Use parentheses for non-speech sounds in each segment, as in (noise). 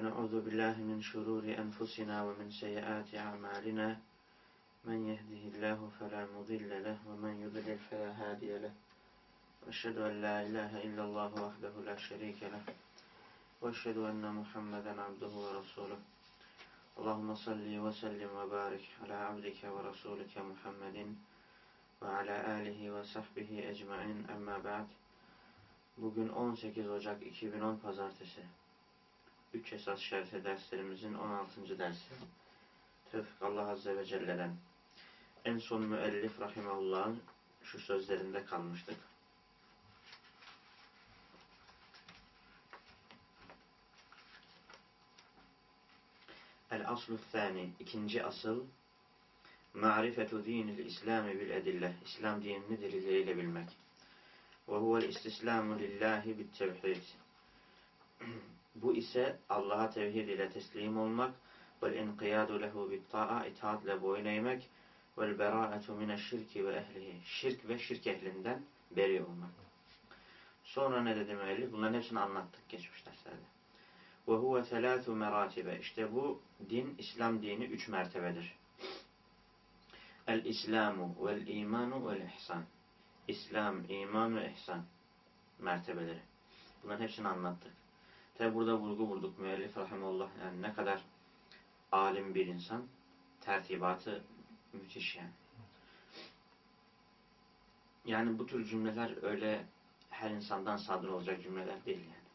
ونعوذ بالله من شرور أنفسنا ومن سيئات أعمالنا من يهده الله فلا مضل له ومن يضلل فلا هادي له وأشهد أن لا إله إلا الله وحده لا شريك له وأشهد أن محمدا عبده ورسوله اللهم صل وسلم وبارك على عبدك ورسولك محمد وعلى آله وصحبه أجمعين أما بعد Bugün 18 Ocak 2010 Pazartesi. Üç esas şerhi derslerimizin 16. dersi. Tevfik Allah Azze ve Celle'den. En son müellif rahimahullah'ın şu sözlerinde kalmıştık. El aslu thani. ikinci asıl Ma'rifetu dinil İslami bil edille. İslam dinini delilleriyle bilmek. Ve huvel istislamu lillahi bit tevhid. (clears throat) Bu ise Allah'a tevhid ile teslim olmak vel inqiyadu lehu bit ta'a itaatle boyun eğmek vel bera'etu mineşşirki ve ehlihi. Şirk ve şirk ehlinden beri olmak. Sonra ne dedi müellif? Bunların hepsini anlattık geçmiş derslerde. Ve huve telâthu meratibe. İşte bu din, İslam dini üç mertebedir. El-İslamu vel-İmanu vel-İhsan. İslam, iman ve ihsan mertebeleri. Bunların hepsini anlattık. Tabi burada vurgu vurduk müellif rahimallah. Yani ne kadar alim bir insan. Tertibatı müthiş yani. Yani bu tür cümleler öyle her insandan sadır olacak cümleler değil yani.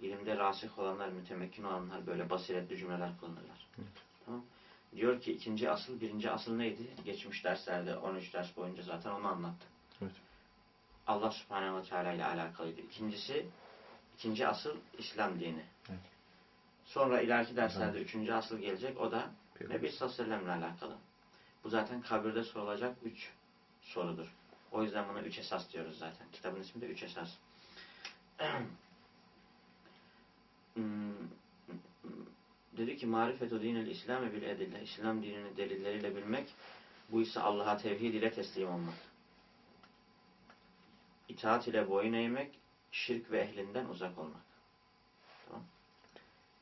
İlimde rasih olanlar, mütemekkin olanlar böyle basiretli cümleler kullanırlar. Evet. Tamam Diyor ki ikinci asıl, birinci asıl neydi? Geçmiş derslerde 13 ders boyunca zaten onu anlattım. Evet. Allah subhanehu ve teala ile alakalıydı. İkincisi, ikinci asıl İslam dini. Evet. Sonra ileriki derslerde evet. üçüncü asıl gelecek. O da Nebi Sallallahu ile alakalı. Bu zaten kabirde sorulacak üç sorudur. O yüzden buna üç esas diyoruz zaten. Kitabın ismi de üç esas. (clears throat) hmm, dedi ki marifetu dinil İslam'ı bil edille. İslam dinini delilleriyle bilmek bu ise Allah'a tevhid ile teslim olmak. İtaat ile boyun eğmek, şirk ve ehlinden uzak olmak. Tamam.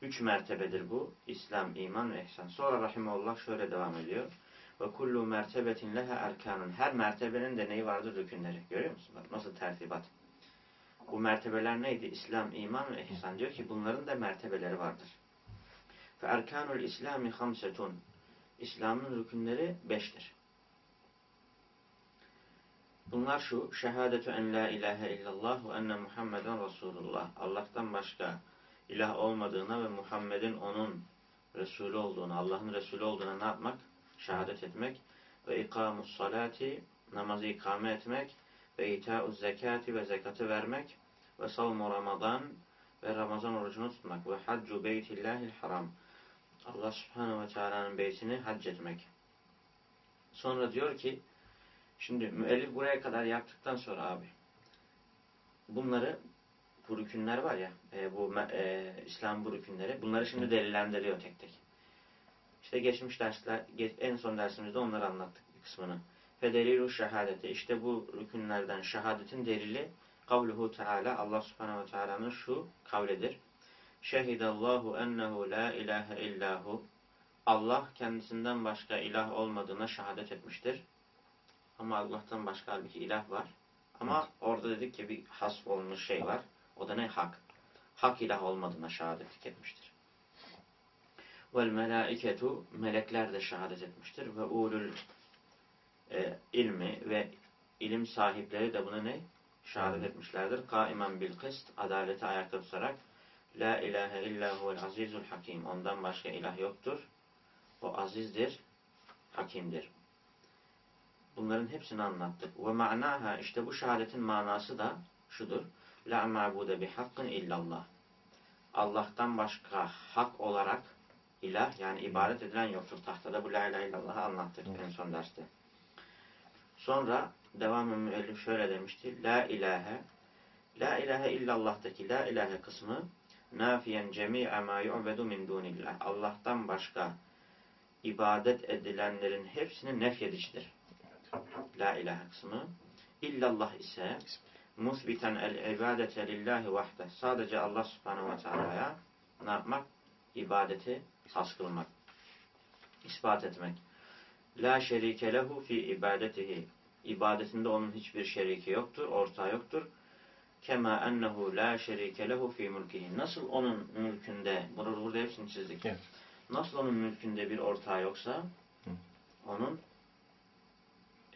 Üç mertebedir bu. İslam, iman ve ihsan. Sonra rahimullah şöyle devam ediyor. Ve kullu mertebetin leha erkanun. Her mertebenin de neyi vardır? Rükünleri. Görüyor musun? Bak nasıl tertibat. Bu mertebeler neydi? İslam, iman ve ihsan. Diyor ki bunların da mertebeleri vardır. Fe erkanul İslami hamsetun. İslam'ın rükünleri beştir. Bunlar şu, şehadetü en la ilahe illallah ve enne Muhammeden Resulullah. Allah'tan başka ilah olmadığına ve Muhammed'in onun Resulü olduğuna, Allah'ın Resulü olduğuna ne yapmak? Şehadet etmek. Ve ikamus salati, namazı ikame etmek. Ve ita'uz zekati ve zekatı vermek. Ve savmu Ramazan ve Ramazan orucunu tutmak. Ve haccu beytillahil haram. Allah subhanehu ve teala'nın beytini hac etmek. Sonra diyor ki Şimdi müellif buraya kadar yaptıktan sonra abi bunları bu rükünler var ya e, bu e, İslam bu rükünleri bunları şimdi delillendiriyor tek tek. İşte geçmiş dersler en son dersimizde onları anlattık bir kısmını. Fe delilu şehadeti işte bu rükünlerden şehadetin delili kavluhu teala Allah subhanehu ve teala'nın şu kavledir. Şehidallahu ennehu la ilahe illahu Allah kendisinden başka ilah olmadığına şehadet etmiştir. Ama Allah'tan başka halbuki ilah var. Ama evet. orada dedik ki bir has olmuş şey var. O da ne? Hak. Hak ilah olmadığına şehadet etmiştir. Vel melaiketu melekler de şehadet etmiştir. Ve ulul e, ilmi ve ilim sahipleri de buna ne? Şehadet etmişlerdir. Kaimen bil kıst adaleti ayakta tutarak La ilahe illa huvel azizul hakim. Ondan başka ilah yoktur. O azizdir, hakimdir. Bunların hepsini anlattık. Ve ma'naha işte bu şehadetin manası da şudur. La ma'bude bi hakkın illallah. Allah'tan başka hak olarak ilah yani ibadet edilen yoktur. Tahtada bu la ilahe illallah'ı anlattık en son derste. Sonra devamı müellif şöyle demişti. La ilahe La ilahe illallah'taki la ilahe kısmı nafiyen cemi'e ma yu'bedu min dunillah. Allah'tan başka ibadet edilenlerin hepsini nefyedicidir. La ilahe kısmı. İllallah ise musbiten el ibadete lillahi vahde. Sadece Allah subhanehu ve teala'ya ne yapmak? ibadeti has kılmak, ispat etmek. La şerike lehu fi ibadetihi. İbadetinde onun hiçbir şeriki yoktur, ortağı yoktur. Kema ennehu la şerike lehu fi mulkihi. Nasıl onun mülkünde, burada, burada hepsini çizdik. Evet. Nasıl onun mülkünde bir ortağı yoksa, onun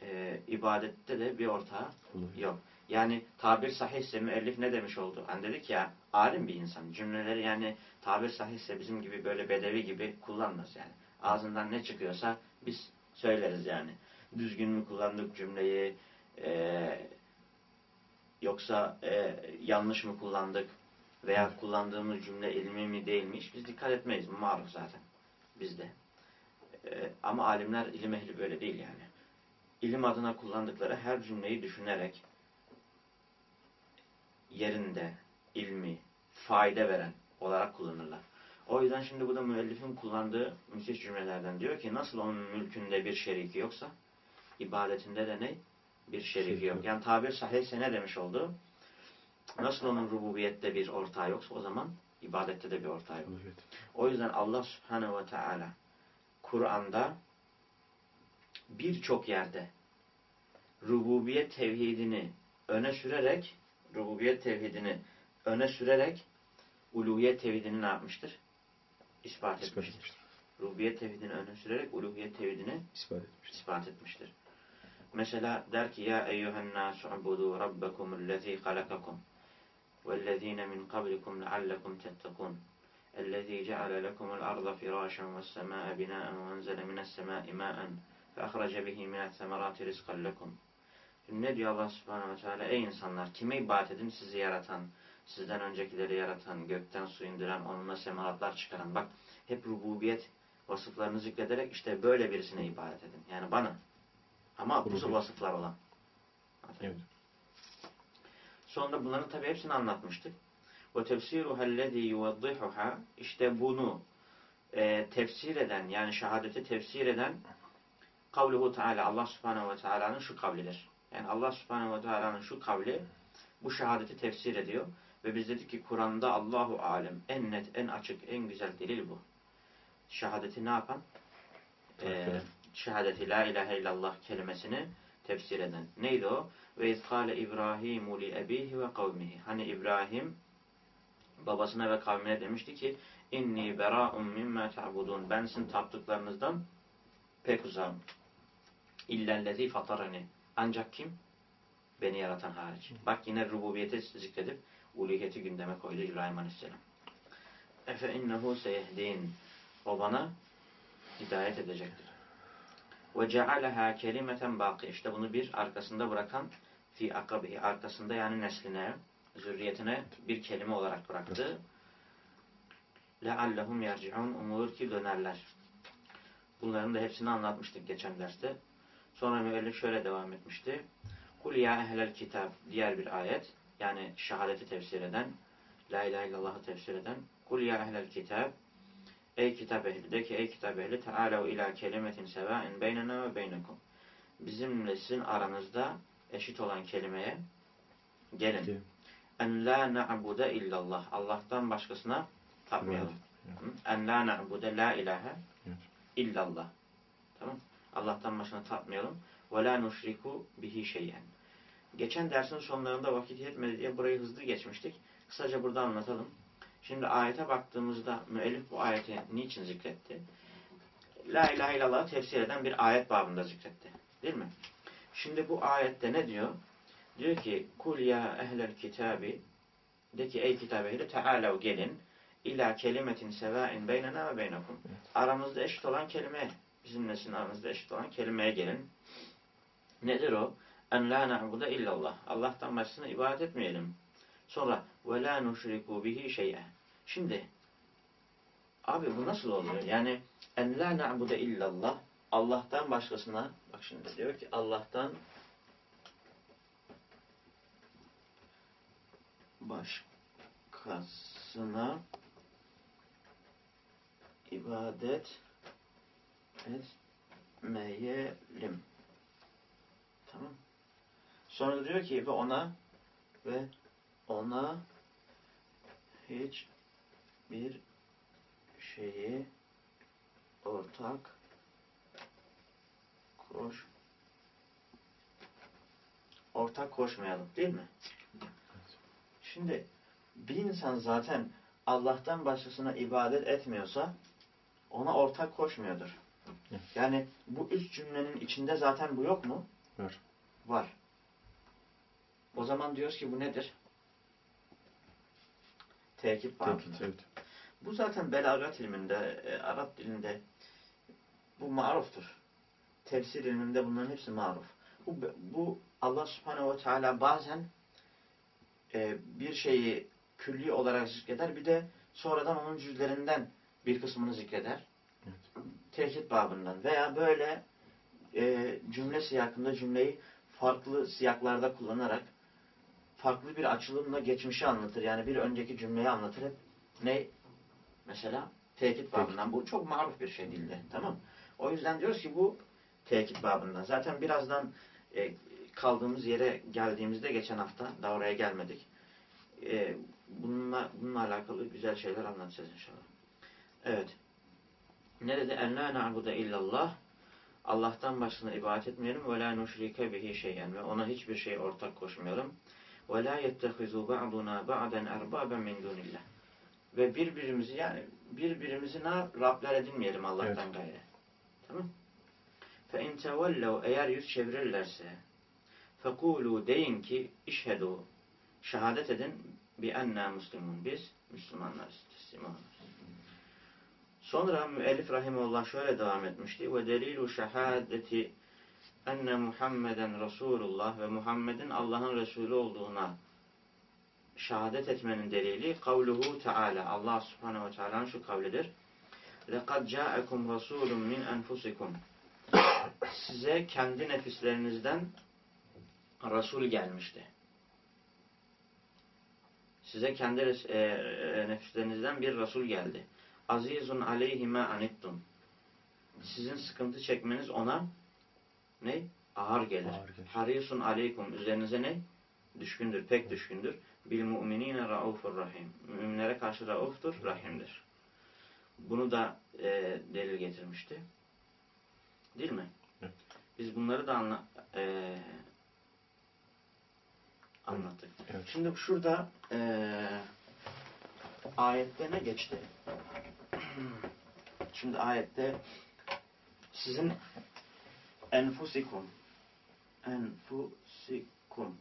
e, ibadette de bir ortağı. Yok. Yani tabir sahihse müellif ne demiş oldu? Hani dedik ya alim bir insan. Cümleleri yani tabir sahihse bizim gibi böyle bedevi gibi kullanmaz yani. Ağzından ne çıkıyorsa biz söyleriz yani. Düzgün mü kullandık cümleyi e, yoksa e, yanlış mı kullandık veya kullandığımız cümle ilmi mi değil mi hiç biz dikkat etmeyiz. Maruf zaten bizde. E, ama alimler ilim ehli böyle değil yani ilim adına kullandıkları her cümleyi düşünerek yerinde, ilmi, fayda veren olarak kullanırlar. O yüzden şimdi bu da müellifin kullandığı müthiş cümlelerden diyor ki nasıl onun mülkünde bir şeriki yoksa ibadetinde de ne? Bir şeriki yok. Yani tabir sahihse ne demiş oldu? Nasıl onun rububiyette bir ortağı yoksa o zaman ibadette de bir ortağı yok. Evet. O yüzden Allah Subhanahu ve Teala Kur'an'da birçok yerde rububiyet tevhidini öne sürerek rububiyet tevhidini öne sürerek uluhiyet tevhidini ne yapmıştır? İspat İspat etmiştir. etmiştir. Rububiyet tevhidini öne sürerek uluhiyet tevhidini İspat etmiştir. ispat etmiştir. Mesela der ki ya eyyühen nasu ubudu rabbekumullezî halakakum vellezîne min kablikum leallekum tettekûn الذي جعل لكم الأرض فراشا والسماء بناء وأنزل من السماء ماء ve ahraca bihi minel semerati rizkan lekum. Ne diyor Allah subhanahu teala? Ey insanlar kime ibadet edin sizi yaratan, sizden öncekileri yaratan, gökten su indiren, onunla semaratlar çıkaran. Bak hep rububiyet vasıflarını zikrederek işte böyle birisine ibadet edin. Yani bana. Ama bu vasıflar olan. Evet. Sonra bunların tabi hepsini anlatmıştık. Ve tefsiruha lezî yuvaddihuha işte bunu e, tefsir eden yani şehadeti tefsir eden kavluhu Teala Allah Subhanahu ve Teala'nın şu kavlidir. Yani Allah Subhanahu ve Teala'nın şu kavli bu şehadeti tefsir ediyor ve biz dedik ki Kur'an'da Allahu alem en net, en açık, en güzel delil bu. Şehadeti ne yapan? Ee, şehadeti la ilahe illallah kelimesini tefsir eden. Neydi o? Ve izkale İbrahimu li ebihi ve kavmihi. Hani İbrahim babasına ve kavmine demişti ki inni bera'un mimma ta'budun. Ben sizin taptıklarınızdan pek uzağım. İllellezî fatarani. Ancak kim? Beni yaratan hariç. Bak yine rububiyeti zikredip uluhiyeti gündeme koydu İbrahim Aleyhisselam. Efe innehu seyehdin. O bana hidayet edecektir. Ve cealeha kelimeten baki. İşte bunu bir arkasında bırakan fi akabihi arkasında yani nesline, zürriyetine bir kelime olarak bıraktı. Leallehum yerci'un umulur ki dönerler. Bunların da hepsini anlatmıştık geçen derste. Sonra müellif şöyle devam etmişti. Kul ya ehlel kitab diğer bir ayet. Yani şehadeti tefsir eden, la ilahe illallah'ı tefsir eden. Kul ya ehlel kitab Ey kitap ehli de ki ey kitap ehli teâlev ila kelimetin sevâin beynena ve beynekum. Bizimle sizin aranızda eşit olan kelimeye gelin. Gelin. En la na'bude illallah. Allah'tan başkasına tapmayalım. Evet. En la na'bude la ilahe Evet. illallah. Tamam. Allah'tan başkasına tapmayalım. Ve la nuşriku bihi şeyen. Geçen dersin sonlarında vakit yetmedi diye burayı hızlı geçmiştik. Kısaca burada anlatalım. Şimdi ayete baktığımızda müellif bu ayeti niçin zikretti? La ilahe illallah tefsir eden bir ayet babında zikretti. Değil mi? Şimdi bu ayette ne diyor? Diyor ki kul ya ehlel kitabi de ki ey kitap ehli tealev gelin ila kelimetin sevain beynena ve beynekum. Aramızda eşit olan kelime bizimle sizin aranızda eşit olan kelimeye gelin. Nedir o? En la na'bude illallah. Allah'tan başkasına ibadet etmeyelim. Sonra ve la nuşriku bihi şey'e. Şimdi abi bu nasıl oluyor? Yani en la na'bude illallah Allah'tan başkasına bak şimdi diyor ki Allah'tan başkasına ibadet etmeyelim. Tamam. Sonra diyor ki ve ona ve ona hiç bir şeyi ortak koş ortak koşmayalım değil mi? Şimdi bir insan zaten Allah'tan başkasına ibadet etmiyorsa ona ortak koşmuyordur. Evet. Yani bu üst cümlenin içinde zaten bu yok mu? Var. Var. O zaman diyoruz ki bu nedir? Tekip babında. Tekit, evet. Bu zaten belagat ilminde, e, Arap dilinde bu maruftur. Tefsir ilminde bunların hepsi maruf. Bu, bu Allah subhanehu ve teala bazen e, bir şeyi külli olarak zikreder. Bir de sonradan onun cüzlerinden bir kısmını zikreder. Evet. Tekit babından. Veya böyle e, cümle siyakında cümleyi farklı siyaklarda kullanarak farklı bir açılımla geçmişi anlatır. Yani bir önceki cümleyi anlatır hep. Ne? Mesela tekit babından. Bu çok maruf bir şey dilde. Tamam O yüzden diyoruz ki bu tekit babından. Zaten birazdan e, kaldığımız yere geldiğimizde geçen hafta daha oraya gelmedik. E, bununla, bununla alakalı güzel şeyler anlatacağız inşallah. Evet. Nerede? En la na'budu illallah. Allah'tan başkasına ibadet etmeyelim. Ve la nuşrike bihi şeyen. Ve ona hiçbir şey ortak koşmayalım. Ve la yettehizu ba'duna ba'den erbaben min dunillah. Ve birbirimizi yani birbirimizi ne Rabler edinmeyelim Allah'tan Evet. gayrı. Tamam? Fe in tevellev eğer yüz çevirirlerse fekulu deyin ki işhedu şehadet edin bi enna muslimun biz Müslümanlarız. Teslim olunuz. Sonra müellif rahimullah şöyle devam etmişti. Ve delilu şehadeti enne Muhammeden Resulullah ve Muhammed'in Allah'ın Resulü olduğuna şehadet etmenin delili kavluhu Teala. Allah Subhanahu ve Teala'nın şu kavlidir. لَقَدْ جَاءَكُمْ رَسُولٌ مِنْ أَنْفُسِكُمْ Size kendi nefislerinizden Resul gelmişti. Size kendi res- e, e, nefislerinizden bir Resul geldi. Azizun aleyhi ma anittum. Sizin sıkıntı çekmeniz ona ne? Ağır gelir. Ağır gelir. Harisun aleykum. Üzerinize ne? Düşkündür, pek düşkündür. Bil mu'minine raufur rahim. Müminlere karşı rauftur, rahimdir. Bunu da e, delil getirmişti. Değil mi? Evet. Biz bunları da anla, e, anlattık. Evet. Şimdi şurada e, ayette ne geçti? Şimdi ayette sizin enfusikum enfusikum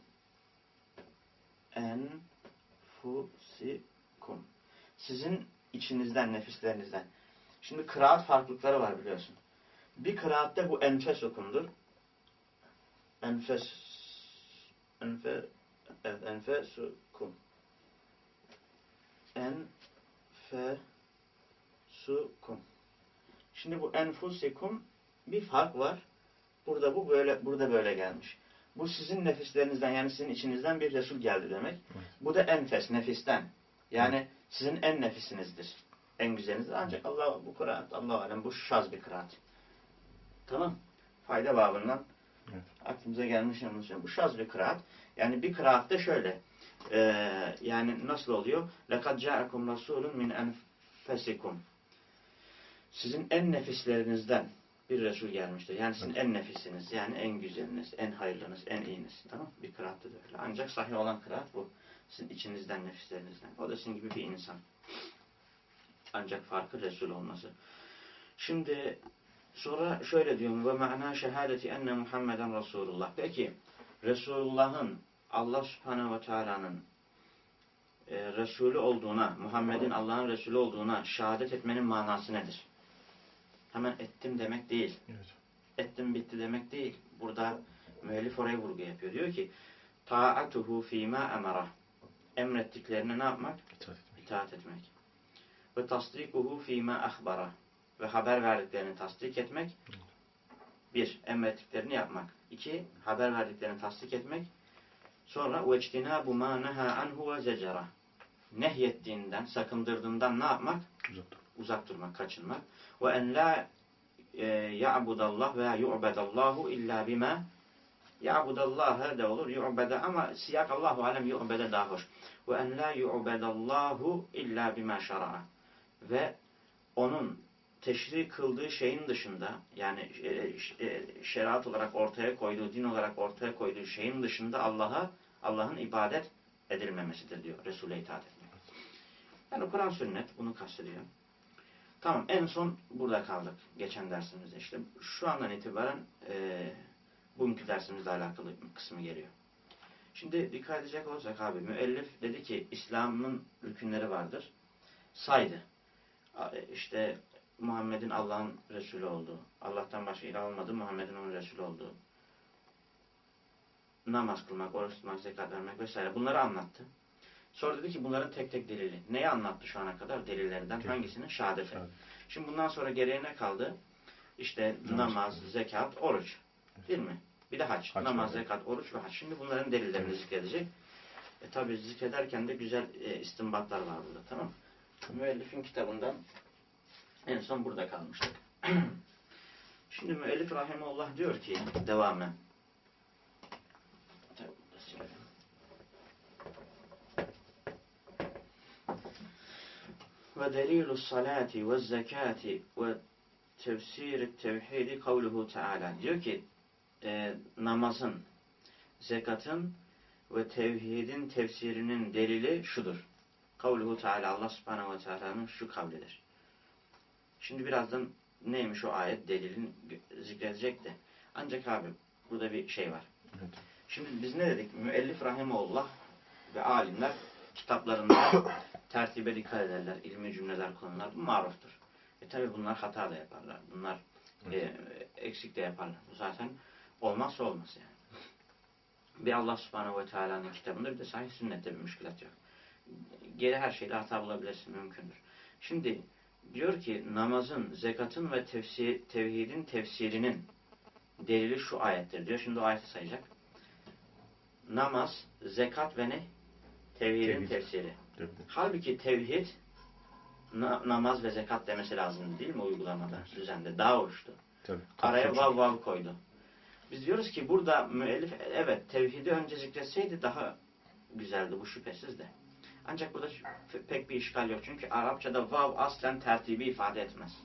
enfusikum sizin içinizden, nefislerinizden. Şimdi kıraat farklılıkları var biliyorsun. Bir kıraatte bu enfesukumdur. Enfes enfe evet, enfesukum enfusukum. Şimdi bu enfusikum bir fark var. Burada bu böyle burada böyle gelmiş. Bu sizin nefislerinizden yani sizin içinizden bir Resul geldi demek. Evet. Bu da enfes nefisten. Yani sizin en nefisinizdir. En güzelinizdir. Ancak Allah bu kıraat Allah alem bu şaz bir kıraat. Tamam. Fayda babından Evet. aklımıza gelmiş yanlış. Bu şaz bir kıraat. Yani bir kıraatte şöyle. Ee, yani nasıl oluyor? لَقَدْ جَاءَكُمْ رَسُولٌ مِنْ أَنْفَسِكُمْ sizin en nefislerinizden bir Resul gelmiştir. Yani sizin en nefisiniz. Yani en güzeliniz, en hayırlınız, en iyiniz. Tamam Bir kıraatte de öyle. Ancak sahih olan kıraat bu. Sizin içinizden, nefislerinizden. O da sizin gibi bir insan. Ancak farkı Resul olması. Şimdi sonra şöyle diyorum. Ve ma'na şehadeti enne Muhammeden Resulullah. Peki Resulullah'ın Allah Subhanahu ve Teala'nın e, Resulü olduğuna, Muhammed'in Allah'ın Resulü olduğuna şehadet etmenin manası nedir? Hemen ettim demek değil. Evet. Ettim bitti demek değil. Burada müellif oraya vurgu yapıyor. Diyor ki taatuhu fîmâ emara emrettiklerine ne yapmak? İtaat etmek. İtaat etmek. Ve tasdikuhu fîmâ ahbara ve haber verdiklerini tasdik etmek. Bir, emrettiklerini yapmak. İki, haber verdiklerini tasdik etmek. Sonra mâ nehâ anhu ve zecera. Nehyettiğinden, sakındırdığından ne yapmak? Uzak dur. Uzak durmak, kaçınmak. Ve en la e, ya'budallah veya yu'bedallahu illa bima ya'budallah de olur, yu'bede ama siyak Allahu alem yu'bede daha hoş. Ve en la yu'bedallahu illa bima şara'a. Ve onun teşri kıldığı şeyin dışında yani e, e, şeriat olarak ortaya koyduğu, din olarak ortaya koyduğu şeyin dışında Allah'a Allah'ın ibadet edilmemesidir diyor Resul'e itaat etmek. Yani Kur'an sünnet bunu kastediyor. Tamam en son burada kaldık geçen dersimizde işte. Şu andan itibaren e, bugünkü dersimizle alakalı kısmı geliyor. Şimdi dikkat edecek olursak abi müellif dedi ki İslam'ın rükünleri vardır. Saydı. A- İşte Muhammed'in Allah'ın Resulü olduğu, Allah'tan başka ilah olmadığı, Muhammed'in onun Resulü olduğu, namaz kılmak, oruç tutmak, zekat vermek vesaire bunları anlattı. Sonra dedi ki bunların tek tek delili. Neyi anlattı şu ana kadar? Delillerinden Tek. hangisini? Şehadet. Şimdi bundan sonra geriye ne kaldı? İşte Namaz. namaz, zekat, oruç. Değil mi? Bir de hac. Hac namaz, var. zekat, oruç ve hac. Şimdi bunların delillerini Evet. zikredecek. E tabi zikrederken de güzel e, istinbatlar var burada. Tamam mı? Müellifin kitabından en son burada kalmıştık. (clears throat) Şimdi müellif rahimullah diyor ki devamen. Tabii, burada silelim. Ve delilu salati ve zekati ve tefsir tevhidi kavluhu teala. Diyor ki e, namazın, zekatın ve tevhidin tefsirinin delili şudur. Kavluhu teala Allah subhanahu ve teala'nın şu kavlidir. Şimdi birazdan neymiş o ayet delilin zikredecekti. Ancak abi burada bir şey var. Evet. Şimdi biz ne dedik? Müellif rahimullah ve alimler kitaplarında (coughs) tertibe dikkat ederler. ilmi cümleler konular. Bu maruftur. E tabi bunlar hata da yaparlar. Bunlar e, eksik de yaparlar. Bu zaten olmazsa olmaz yani. Bir Allah subhanehu ve teala'nın kitabında bir de sahih sünnette bir müşkilat yok. Geri her şeyde hata bulabilirsin. Mümkündür. Şimdi diyor ki namazın, zekatın ve tefsir, tevhidin tefsirinin delili şu ayettir diyor. Şimdi o ayeti sayacak. Namaz, zekat ve ne? Tevhidin Tevhid. tefsiri. Evet. Halbuki tevhid na- namaz ve zekat demesi lazım değil mi uygulamada, düzende? Daha hoştu. Tabii. Araya vav vav koydu. Biz diyoruz ki burada müellif evet tevhidi önce zikretseydi daha güzeldi bu şüphesiz de. Ancak burada pek bir işgal yok. Çünkü Arapçada vav aslen tertibi ifade etmez.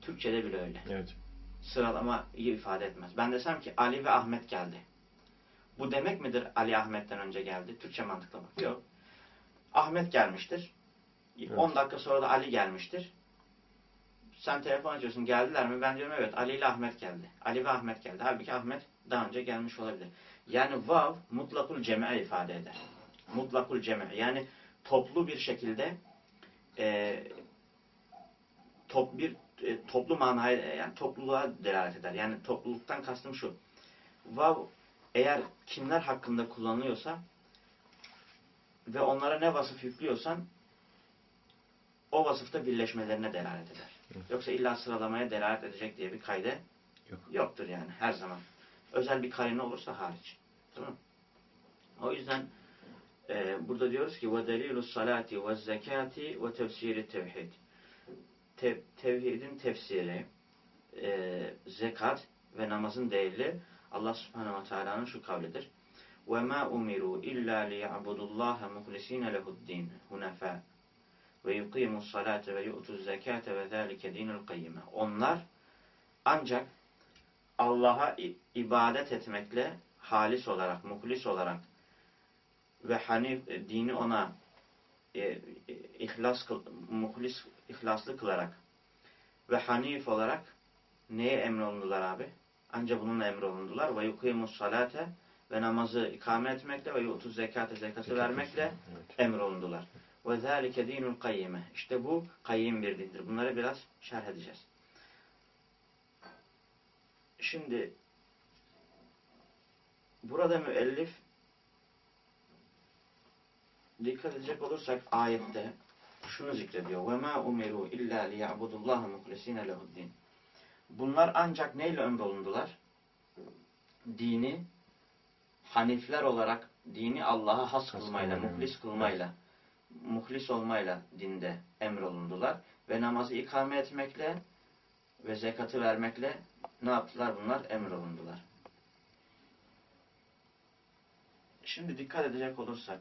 Türkçede bile öyle. Evet. Sıralama iyi ifade etmez. Ben desem ki Ali ve Ahmet geldi. Bu demek midir Ali Ahmet'ten önce geldi? Türkçe mantıkla bak. Yok. Ahmet gelmiştir. Evet. 10 dakika sonra da Ali gelmiştir. Sen telefon açıyorsun geldiler mi? Ben diyorum evet Ali ile Ahmet geldi. Ali ve Ahmet geldi. Halbuki Ahmet daha önce gelmiş olabilir. Yani vav mutlakul cem'e ifade eder. Mutlakul cem'e. Yani toplu bir şekilde e, top bir e, toplu manaya yani topluluğa delalet eder. Yani topluluktan kastım şu. Vav eğer kimler hakkında kullanılıyorsa ve onlara ne vasıf yüklüyorsan o vasıfta birleşmelerine delalet eder. Evet. Yoksa illa sıralamaya delalet edecek diye bir kayde Yok. yoktur yani her zaman. Özel bir karine olursa hariç. Tamam O yüzden e, burada diyoruz ki ve zekati ve tefsiri tevhid. Te- tevhidin tefsiri, e, zekat ve namazın delili Allah subhanehu ve teala'nın şu kavlidir. وَمَا أُمِرُوا إِلَّا لِيَعْبُدُوا اللّٰهَ مُخْلِس۪ينَ لَهُ الدِّينَ هُنَفَاءَ وَيُقِيمُوا الصَّلَاةَ وَيُؤْتُوا الزَّكَاةَ وَذَٰلِكَ دِينُ الْقَيِّمَ Onlar ancak Allah'a i- ibadet etmekle halis olarak, muhlis olarak ve hanif e, dini ona e, e, ihlas kıl, muhlis ihlaslı kılarak ve hanif olarak neye emrolundular abi? Ancak bununla emrolundular. Ve yukimus salate ve namazı ikame etmekle ve yutu zekate zekatı Zekat vermekle emrolundular. Ve zâlike dinul kayyime. İşte bu kayyim bir dindir. Bunları biraz şerh edeceğiz. Şimdi burada müellif dikkat edecek olursak ayette şunu zikrediyor. Ve ma umiru illa liya'budullaha muhlisine lehu'd-din. Bunlar ancak neyle emrolundular? Dini hanifler olarak dini Allah'a has kılmayla, muhlis kılmayla, muhlis olmayla dinde emrolundular. Ve namazı ikame etmekle ve zekatı vermekle ne yaptılar bunlar? Emrolundular. Şimdi dikkat edecek olursak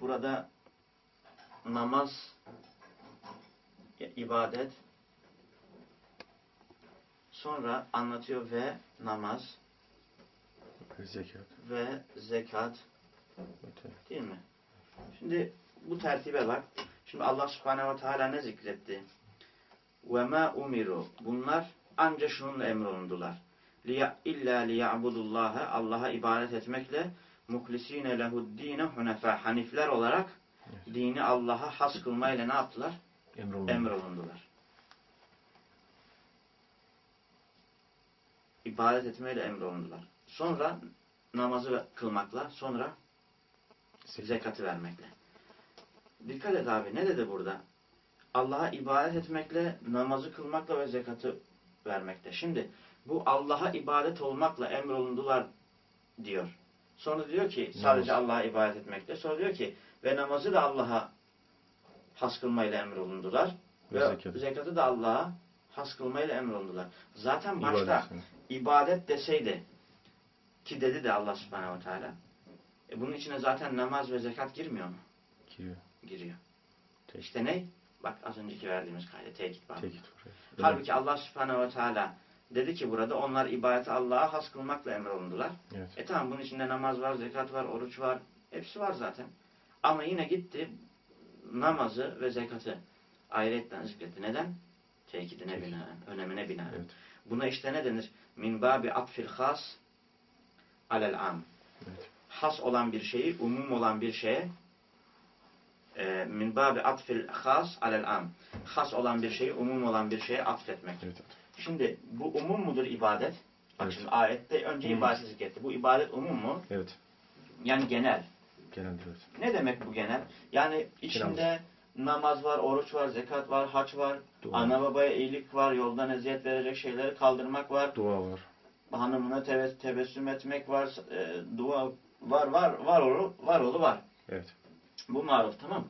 burada namaz ibadet. Sonra anlatıyor ve namaz Zekat. ve zekat Evet. değil mi? Şimdi bu tertibe bak. Şimdi Allah subhanehu ve teala ne zikretti? Ve ma umiru. Bunlar ancak şununla emrolundular. İlla liya'budullaha Allah'a ibadet etmekle muhlisine lehuddine hunefa hanifler olarak Evet. dini Allah'a has kılmayla ne yaptılar? Emrolundu. Emrolundular. İbadet etmeyle emrolundular. Sonra namazı kılmakla, sonra Zekat. zekatı vermekle. Dikkat et abi ne dedi burada? Allah'a ibadet etmekle, namazı kılmakla ve zekatı vermekle. Şimdi bu Allah'a ibadet olmakla emrolundular diyor. Sonra diyor ki sadece Allah'a ibadet etmekle. Sonra diyor ki ve namazı da Allah'a has kılmayla emrolundular. Ve Ve zekatı. zekatı da Allah'a has kılmayla emrolundular. Zaten başta İbadetini. ibadet deseydi ki dedi de Allah subhanehu ve teala. E bunun içine zaten namaz ve zekat girmiyor mu? Giriyor. Giriyor. Tekit. İşte ne? Bak az önceki verdiğimiz kaydı tekit var. Tekit var. Halbuki Allah subhanehu ve teala dedi ki burada onlar ibadeti Allah'a has kılmakla emrolundular. Evet. E tamam bunun içinde namaz var, zekat var, oruç var. Hepsi var zaten. Ama yine gitti namazı ve zekatı ayrıyetten zikretti. Neden? Tekidine Tekit. binaen, önemine binaen. Evet. Buna işte ne denir? Min babi atfil has alel am. Evet. Has olan bir şeyi, umum olan bir şeye e, min babi atfil has alel am. Has olan bir şeyi, umum olan bir şeye atfetmek. Evet. Şimdi bu umum mudur ibadet? Bak Evet. şimdi ayette önce Umum. ibadeti zikretti. Bu ibadet umum mu? Evet. Yani genel. Genelde evet. Ne demek bu genel? Yani içinde namaz var, oruç var, zekat var, haç var, Dua. ana babaya iyilik var, yoldan eziyet verecek şeyleri kaldırmak var, Dua var. Hanımına tebe- tebessüm etmek var, e, dua var, var, var olu, var olu var. Evet. Bu maruf tamam?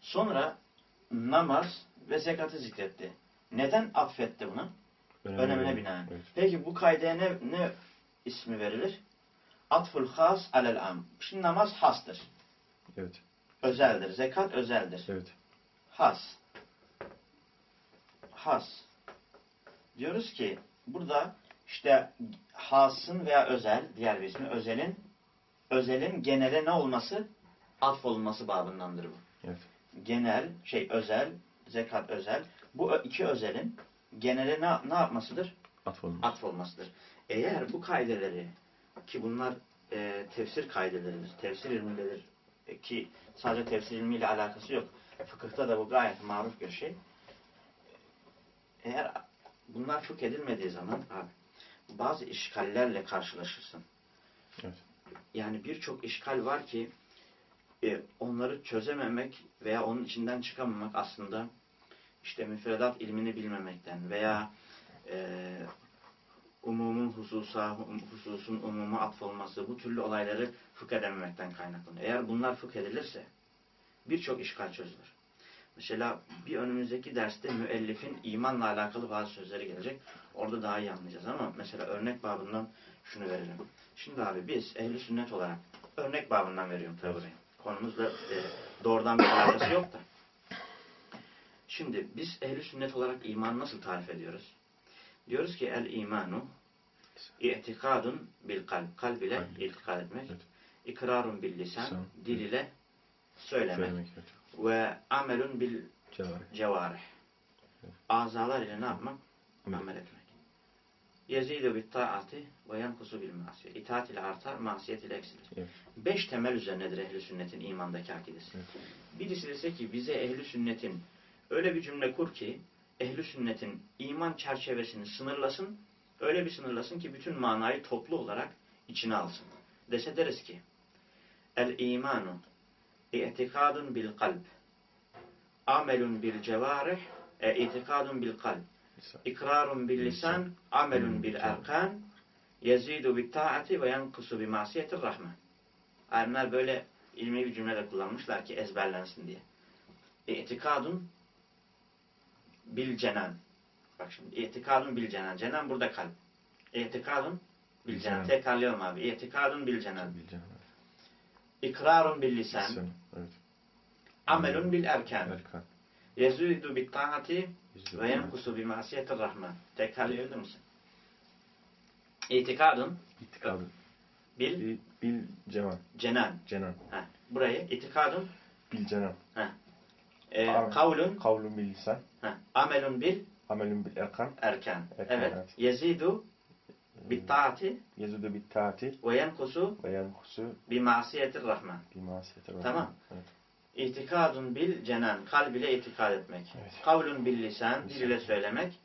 Sonra namaz ve zekatı zikretti. Neden affetti bunu? Önemine binaen. Evet. Peki bu kaydaya ne, ne ismi verilir? Atful has alel am. Şimdi namaz hastır. Evet. Özeldir. Zekat özeldir. Evet. Has. Has. Diyoruz ki burada işte hasın veya özel, diğer bir ismi özelin özelin genele ne olması? Atfolunması babındandır bu. Evet. Genel, şey özel, zekat özel. Bu iki özelin genele ne, ne yapmasıdır? Atfolunmuş. Atfolmasıdır. Eğer bu kaideleri ki bunlar e, tefsir kaideleridir, tefsir ilmindedir e, ki sadece tefsir ilmiyle alakası yok. Fıkıhta da bu gayet maruf bir şey. Eğer bunlar çok edilmediği zaman abi, bazı işgallerle karşılaşırsın. Evet. Yani birçok işgal var ki e, onları çözememek veya onun içinden çıkamamak aslında işte müfredat ilmini bilmemekten veya e, umumun hususa, hususun umuma atfolması bu türlü olayları fıkh edememekten kaynaklanıyor. Eğer bunlar fıkh edilirse birçok işgal çözülür. Mesela bir önümüzdeki derste müellifin imanla alakalı bazı sözleri gelecek. Orada daha iyi anlayacağız ama mesela örnek babından şunu verelim. Şimdi abi biz ehli sünnet olarak örnek babından veriyorum tabi burayı. Konumuzla e, doğrudan bir alakası yok da. Şimdi biz ehli sünnet olarak imanı nasıl tarif ediyoruz? Diyoruz ki el imanu i'tikadun bil kalb. Kalb ile itikad etmek. Evet. İkrarun bil. Lisan. Dil ile söylemek. Söylemek. Evet. Ve amelun bil cevarih. Azalar ile ne yapmak? Amel etmek. Yezidu bit taati ve yankusu bil masiyet. İtaat ile artar, masiyet ile eksilir. Evet. Beş temel üzerinedir ehli sünnetin imandaki akidesi. Evet. Birisi dese ki bize ehli sünnetin öyle bir cümle kur ki ehli sünnetin iman çerçevesini sınırlasın, öyle bir sınırlasın ki bütün manayı toplu olarak içine alsın. Dese deriz ki el imanu i'tikadun bil kalb amelun bil cevarih e, itikadun bil kalb ikrarun bil lisan amelun bil erkan yezidu bit taati ve yankusu bi masiyetir rahman. Alimler böyle ilmi bir cümle kullanmışlar ki ezberlensin diye. İtikadun bil cenan. Bak şimdi itikadun bil cenan. Cenan burada kalp. İtikadun bil cenan. Cenan. Tekrarlayalım abi. İtikadun bil cenan. Bileceğim. İkrarun bil lisan. Evet. Amelun bil erkan. Erkan. Yezidu bit taati ve yenkusu bi masiyetir rahman. Tekrarlayabilir misin? İtikadın İtikadı. bil Bil, bil cenan. cenan. Cenan. Heh, burayı itikadın Bil cenan. e, Ar- kavlun Kavlun bil lisan. heh, amelun bil Amelun bil erkan. erkan. Erkan, Evet. evet. Yezidu bit taati Yezudu bit taati ve yenkusu ve yenkusu bi masiyetir rahman. masiyeti rahman. Tamam. Evet. İtikadun bil cenan. Kalb ile itikad etmek. Evet. Kavlun bil lisan. Dil ile söylemek.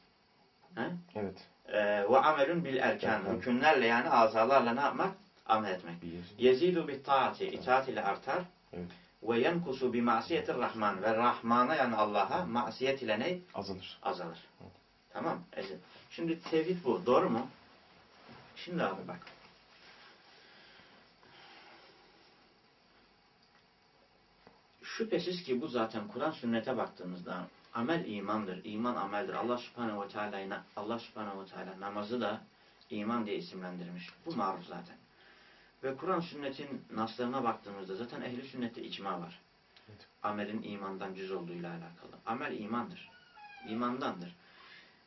Evet. Ee, ve amelun bil erkan. Erkan. Hükümlerle yani azalarla ne yapmak? Amel etmek. Bir. Yezidu bit taati. itaat ile artar. Evet. Ve yenkusu bi masiyetir rahman. Ve rahmana yani Allah'a masiyet ile ne? Azalır. Azalır. Evet. Tamam. Evet. Şimdi tevhid bu. Doğru mu? Şimdi abi bak. Şüphesiz ki bu zaten Kur'an sünnete baktığımızda amel imandır. İman ameldir. Allah subhanehu ve teala Allah subhanehu ve teala namazı da iman diye isimlendirmiş. Bu maruf zaten. Ve Kur'an sünnetin naslarına baktığımızda zaten ehli sünnette icma var. Evet. Amelin imandan cüz olduğuyla alakalı. Amel imandır. İmandandır.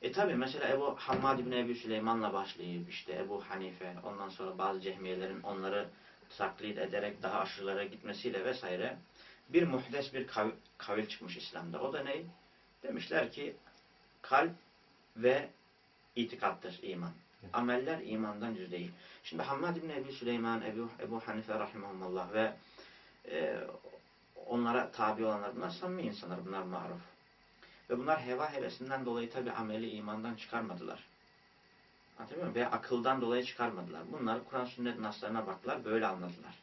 E tabi mesela Ebu Hammad bin Ebu Süleyman'la başlayıp işte Ebu Hanife ondan sonra bazı cehmiyelerin onları taklit ederek daha aşırılara gitmesiyle vesaire bir muhdes bir kav kavil çıkmış İslam'da. O da ne? Demişler ki kalp ve itikattır iman. Ameller imandan cüz değil. Şimdi Hammad bin Ebu Süleyman, Ebu, Ebu Hanife rahimahumullah ve e, onlara tabi olanlar bunlar samimi insanlar, bunlar maruf. Ve bunlar heva hevesinden dolayı tabi ameli imandan çıkarmadılar. Anlatabiliyor muyum? Veya akıldan dolayı çıkarmadılar. Bunlar Kur'an sünnet naslarına baktılar, böyle anladılar.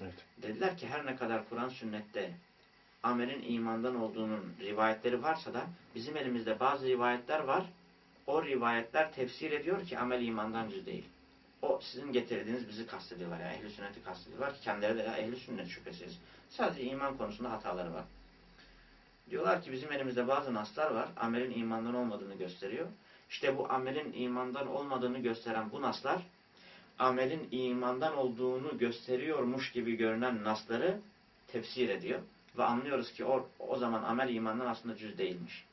Evet. Dediler ki her ne kadar Kur'an sünnette amelin imandan olduğunun rivayetleri varsa da bizim elimizde bazı rivayetler var. O rivayetler tefsir ediyor ki amel imandan cüz değil. O sizin getirdiğiniz bizi kastediyorlar. Yani ehli sünneti kastediyorlar ki kendileri de ehli sünnet şüphesiz. Sadece iman konusunda hataları var. Diyorlar ki bizim elimizde bazı naslar var. Amelin imandan olmadığını gösteriyor. İşte bu amelin imandan olmadığını gösteren bu naslar amelin imandan olduğunu gösteriyormuş gibi görünen nasları tefsir ediyor. Ve anlıyoruz ki o, o zaman amel imandan aslında cüz değilmiş.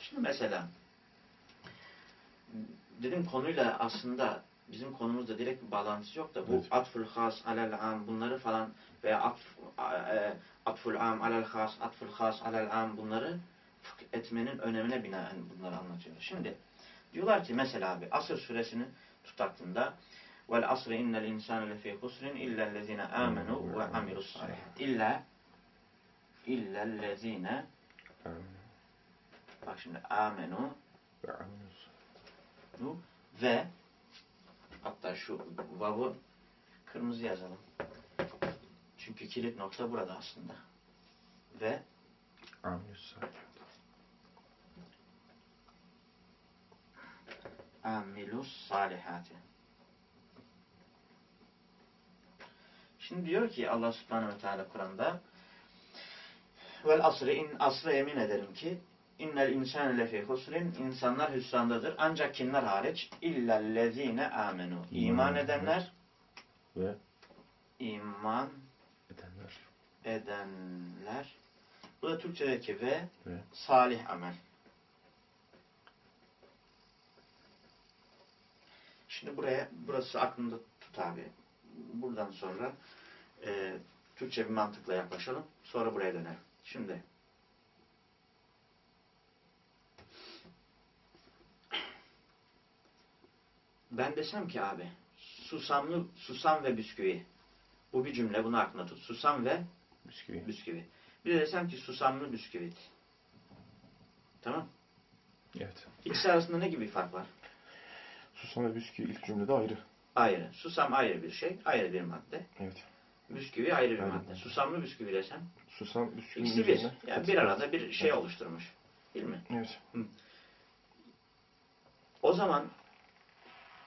Şimdi mesela dedim konuyla aslında bizim konumuzda direkt bir bağlantısı yok da bu Evet. atful has alel am bunları falan veya atf, e, atful am alel has atful has alel am bunları fıkh etmenin önemine binaen bunları anlatıyor. Şimdi diyorlar ki mesela abi Asır suresini tut aklında vel asri innel insane lefî husrin illellezine amenu ve amilus salihat. İlla illellezine bak şimdi amenu Ve ve hatta şu vav'ı kırmızı yazalım. Çünkü kilit nokta burada aslında. Ve amilus salihati. Şimdi diyor ki Allah subhanehu ve teala Kur'an'da vel asri in asra yemin ederim ki innel insane lefî husrin insanlar hüsrandadır. Ancak kimler hariç? İllellezîne amenu. İman İman edenler Ve iman edenler. edenler bu da Türkçedeki ve Ve salih amel. Şimdi buraya burası aklında tut abi. Buradan sonra e, Türkçe bir mantıkla yaklaşalım. Sonra buraya dönelim. Şimdi ben desem ki abi susamlı susam ve bisküvi bu bir cümle bunu aklında tut. Susam ve bisküvi. bisküvi. Bir de desem ki susamlı bisküvit. Tamam. Evet. İkisi arasında ne gibi fark var? Susam ve bisküvi ilk cümlede ayrı. Ayrı. Susam ayrı bir şey, ayrı bir madde. Evet. Bisküvi ayrı bir Ayrı. madde. Susamlı bisküvi desem Susam bisküvinin ikisi bir. Yani bir arada bir şey oluşturmuş. Değil mi? Evet. O zaman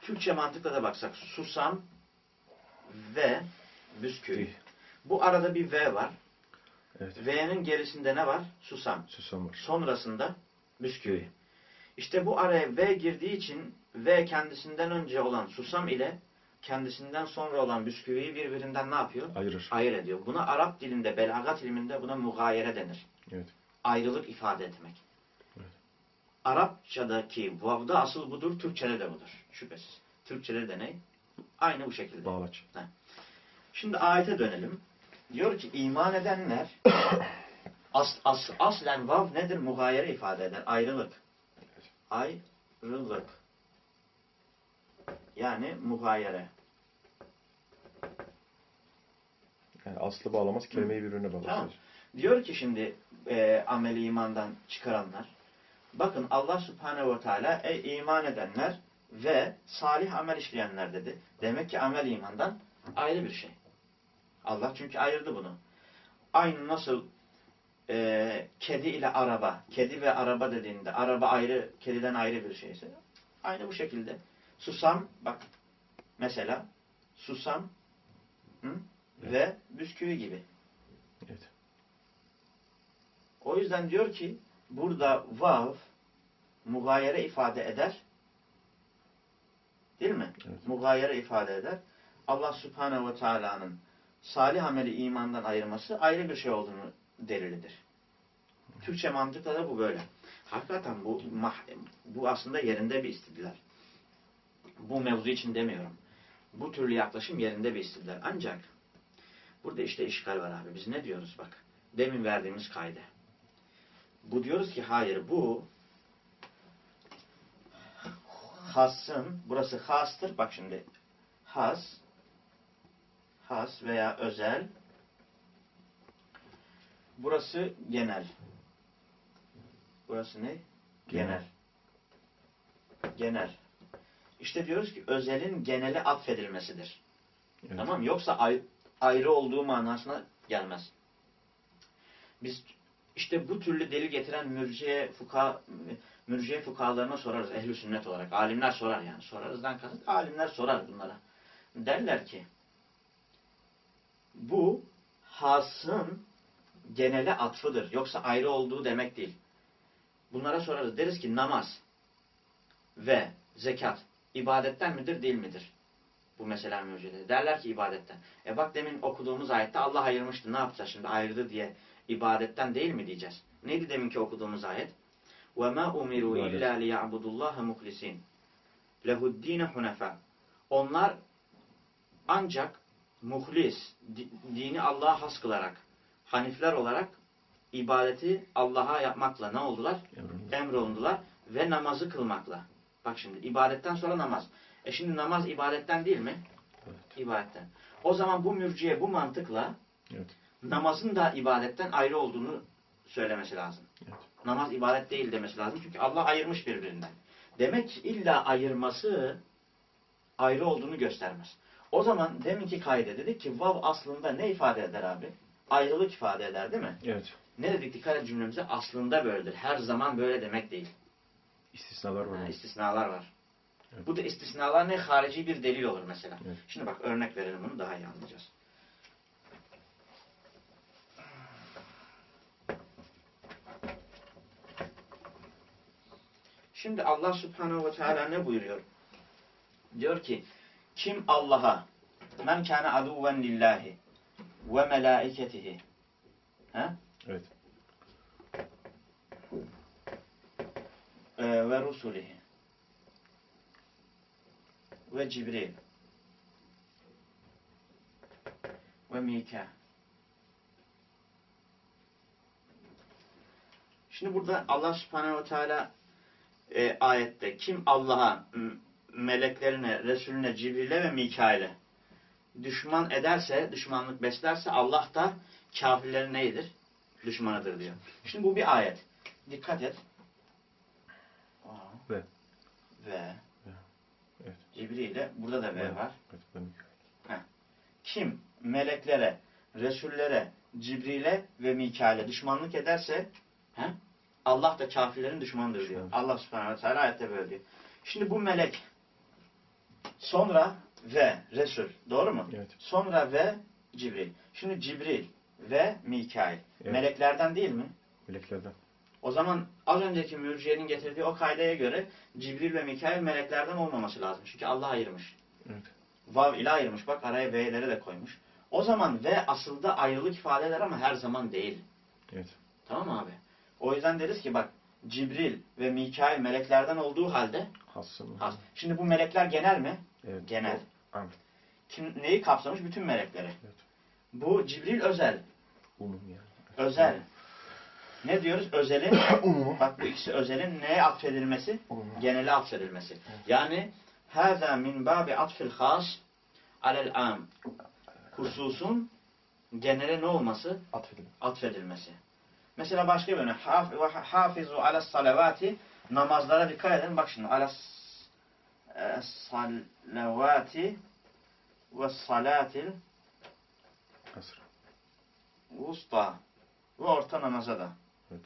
Türkçe mantıkla da baksak susam ve bisküvi. Bu arada bir V var. Evet. V'nin gerisinde ne var? Susam. Susam var. Sonrasında bisküvi. İşte bu araya V girdiği için V kendisinden önce olan susam ile kendisinden sonra olan bisküviyi birbirinden ne yapıyor? Ayırır. Ayır ediyor. Buna Arap dilinde, belagat ilminde buna mugayere denir. Evet. ayrılık ifade etmek. Arapçadaki vavda asıl budur, Türkçede de budur. Şüphesiz. Türkçede de ne? Aynı bu şekilde. Bağlaç. Şimdi ayete dönelim. Diyor ki iman edenler (coughs) as, as, aslen vav nedir? Mugayere ifade eder. Ayrılık. Ayrılık. Yani mugayere. Yani aslı bağlamaz, kelimeyi birbirine bağlar. Tamam. Diyor ki şimdi e, ameli imandan çıkaranlar. Bakın Allah Subhanahu ve Teala ey iman edenler ve salih amel işleyenler dedi. Demek ki amel imandan ayrı bir şey. Allah çünkü ayırdı bunu. Aynı nasıl e, kedi ile araba, kedi ve araba dediğinde araba ayrı, kediden ayrı bir şeyse aynı bu şekilde. Susam bak mesela susam hı, ve bisküvi gibi. Evet. O yüzden diyor ki burada vav mugayere ifade eder. Değil mi? Evet. Mugayere ifade eder. Allah Subhanahu ve Teala'nın salih ameli imandan ayırması ayrı bir şey olduğunu delilidir. Türkçe mantıkla da bu böyle. Hakikaten bu bu aslında yerinde bir istidlal. Bu mevzu için demiyorum. Bu türlü yaklaşım yerinde bir istidlal. Ancak burada işte işgal var abi. Biz ne diyoruz bak. Demin verdiğimiz kaydı. Bu diyoruz ki hayır bu hasın, burası hastır. Bak şimdi has has veya özel burası genel. Burası ne? Genel. Genel. İşte diyoruz ki özelin genele atfedilmesidir. Evet. Tamam? Yoksa ay- ayrı olduğu manasına gelmez. Biz işte bu türlü delil getiren mürciye fuka mürciye fukalarına sorarız ehli sünnet olarak. Alimler sorar yani. Sorarızdan kasıt alimler sorar bunlara. Derler ki bu hasın genele atfıdır. Yoksa ayrı olduğu demek değil. Bunlara sorarız. Deriz ki namaz ve zekat ibadetten midir değil midir? Bu mesela mürcide. Derler ki ibadetten. E bak demin okuduğumuz ayette Allah ayırmıştı. Ne yapacağız şimdi ayırdı diye ibadetten değil mi diyeceğiz? Neydi deminki okuduğumuz ayet? وَمَا اُمِرُوا İbadet. اِلَّا لِيَعْبُدُوا اللّٰهَ مُخْلِسِينَ لَهُ الدِّينَ حُنَفَى Onlar ancak muhlis, di- dini Allah'a has kılarak, hanifler olarak ibadeti Allah'a yapmakla ne oldular? Emrullah. Emrolundular ve namazı kılmakla. Bak şimdi ibadetten sonra namaz. E şimdi namaz ibadetten değil mi? Evet. İbadetten. O zaman bu mürciye bu mantıkla Evet. namazın da ibadetten ayrı olduğunu söylemesi lazım. Evet. Namaz ibadet değil demesi lazım. Çünkü Allah ayırmış birbirinden. Demek ki illa ayırması ayrı olduğunu göstermez. O zaman deminki kayda dedik ki vav aslında ne ifade eder abi? Ayrılık ifade eder değil mi? Evet. Ne dedik dikkat et cümlemize? Aslında böyledir. Her zaman böyle demek değil. İstisnalar var. Ha, istisnalar var. Evet. Bu da istisnalar ne? Harici bir delil olur mesela. Evet. Şimdi bak örnek verelim bunu daha iyi anlayacağız. Şimdi Allah Subhanahu ve Teala ne buyuruyor? Diyor ki kim Allah'a men kana aduven lillahi ve melaiketihi ha? Evet. e, ve rusulihi ve Cibril ve Mika. Şimdi burada Allah Subhanahu ve Teala e, ayette kim Allah'a, meleklerine, Resulüne, Cibril'e ve Mikail'e düşman ederse, düşmanlık beslerse Allah da kafirlerin neyidir? Düşmanıdır diyor. Şimdi bu bir ayet. Dikkat et. Aa. Ve. Ve. Evet. Cibril'e burada da ve var. Evet. Kim meleklere, Resullere, Cibril'e ve Mikail'e düşmanlık ederse he, Allah da kafirlerin düşmanıdır diyor. Allah subhanahu ve teala ayette böyle diyor. Şimdi bu melek sonra ve Resul doğru mu? Evet. Sonra ve Cibril. Şimdi Cibril ve Mikail. Evet. Meleklerden değil mi? Meleklerden. O zaman az önceki mürciyenin getirdiği o kaydaya göre Cibril ve Mikail meleklerden olmaması lazım. Çünkü Allah ayırmış. Evet. Vav ile ayırmış. Bak araya V'leri de koymuş. O zaman V asılda ayrılık ifade eder ama her zaman değil. Evet. Tamam abi? O yüzden deriz ki bak Cibril ve Mikail meleklerden olduğu halde Hassa mı? has. Şimdi bu melekler genel mi? Evet. Genel. Kim, neyi kapsamış? Bütün melekleri. Evet. Bu Cibril özel. Umum yani. Özel. Ne diyoruz? Özelin, (coughs) Umum. bak bu ikisi özelin neye atfedilmesi? Umum. Genele atfedilmesi. Yani hâzâ min bâbi atfil khâs alel am. Hususun genele ne olması? Atfedin. Atfedilmesi. Mesela başka bir örnek. Hafizu ala salavati namazlara dikkat edin. Bak şimdi ala e, salavati ve salatil Asr. usta ve orta namaza da. Evet.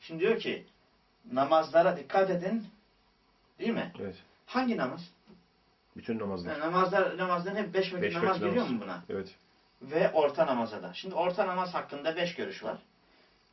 Şimdi diyor ki namazlara dikkat edin. Değil mi? Evet. Hangi namaz? Bütün namazlar. Yani namazlar, namazların hep beş vakit Beş namaz vakit giriyor namaz. mu buna? Evet. Ve orta namaza da. Şimdi orta namaz hakkında beş görüş var.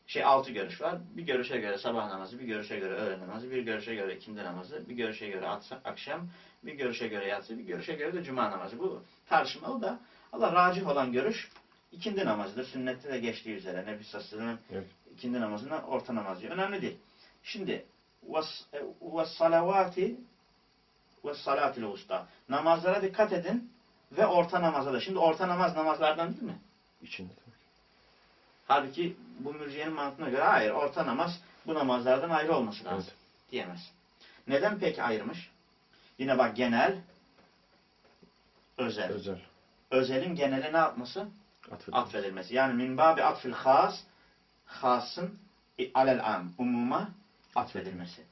Şey altı görüş var. Bir görüşe göre sabah namazı, bir görüşe göre öğle namazı, bir görüşe göre ikindi namazı, bir görüşe göre akşam, bir görüşe göre yatsı, bir görüşe göre de cuma namazı. Bu tartışmalı da Allah racih olan görüş ikindi namazıdır. Sünnette de geçtiği üzere. Nebi Sassal'ın Evet. ikindi namazına orta namaz diyor. Önemli değil. Şimdi ve salavati ve salatil usta. Namazlara dikkat edin ve orta namaza da. Şimdi orta namaz namazlardan değil mi? İçinde. Halbuki bu mürciyenin mantığına göre hayır. Orta namaz bu namazlardan ayrı olması lazım. Evet. Diyemez. Neden peki ayırmış? Yine bak genel, özel. Özel. Özelin genele ne yapması? Atfedin. Atfedilmesi. Yani min babi atfil has, hasın alel am, umuma atfedilmesi.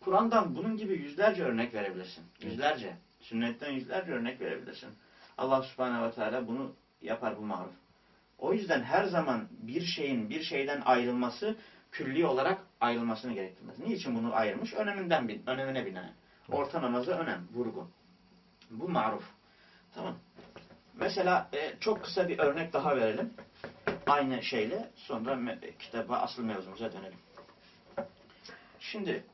Kur'an'dan bunun gibi yüzlerce örnek verebilirsin. Yüzlerce. Sünnetten yüzlerce örnek verebilirsin. Allah subhanehu ve teala bunu yapar bu maruf. O yüzden her zaman bir şeyin bir şeyden ayrılması külli olarak ayrılmasını gerektirmez. Niçin bunu ayırmış? Öneminden bin, önemine binaen. Orta namaza önem, vurgu. Bu maruf. Tamam. Mesela e, çok kısa bir örnek daha verelim. Aynı şeyle sonra me- kitaba asıl mevzumuza dönelim. Şimdi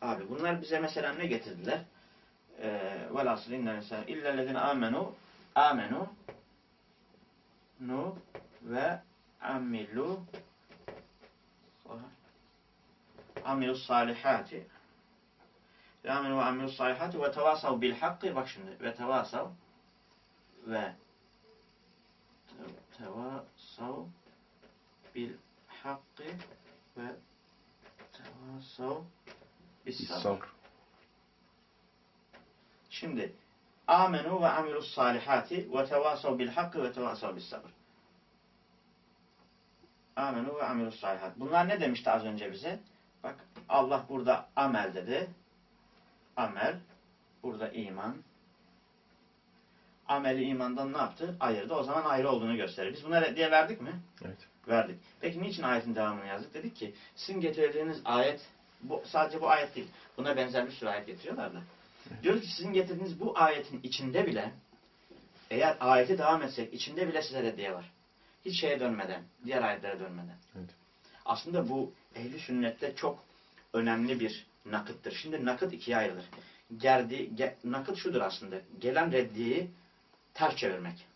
abi bunlar bize mesela ne getirdiler? آه، والعصر إن الإنسان إلا الذين آمنوا آمنوا نو وعملوا عملوا الصالحات. آمنوا وعملوا الصالحات وتواصوا بالحق بخشن وتواصوا و تواصوا بالحق وتواصوا بالصبر. Şimdi amenu ve amilus salihati ve tevasav bil hakkı ve tevasav bis sabr. Amenu ve amilus salihat. Bunlar ne demişti az önce bize? Bak Allah burada amel dedi. Amel. Burada iman. Ameli imandan ne yaptı? Ayırdı. O zaman ayrı olduğunu gösterir. Biz buna reddiye verdik mi? Evet. Verdik. Peki niçin ayetin devamını yazdık? Dedik ki sizin getirdiğiniz ayet bu, sadece bu ayet değil. Buna benzer bir sürü ayet getiriyorlar da. Diyoruz ki sizin getirdiğiniz bu ayetin içinde bile eğer ayete devam etsek içinde bile size reddiye var. Hiç şeye dönmeden, diğer ayetlere dönmeden. Evet. Aslında bu ehli sünnette çok önemli bir nakıttır. Şimdi nakıt ikiye ayrılır. Gerdi, ge, nakıt şudur aslında. Gelen reddiyeyi ters çevirmek.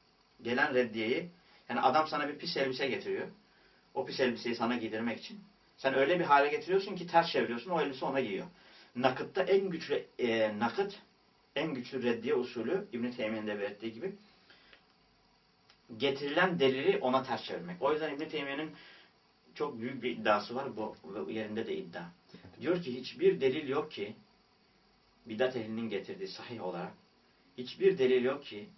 Gelen reddiyeyi yani adam sana bir pis elbise getiriyor. O pis elbiseyi sana giydirmek için. Sen öyle bir hale getiriyorsun ki ters çeviriyorsun. O elbise ona giyiyor. Nakıtta en güçlü e, nakıt, en güçlü reddiye usulü İbn-i Teymiye'nin de belirttiği gibi getirilen delili ona ters çevirmek. O yüzden İbn-i Teymiye'nin çok büyük bir iddiası var. Bu yerinde de iddia. Diyor ki hiçbir delil yok ki bidat ehlinin getirdiği sahih olarak hiçbir delil yok ki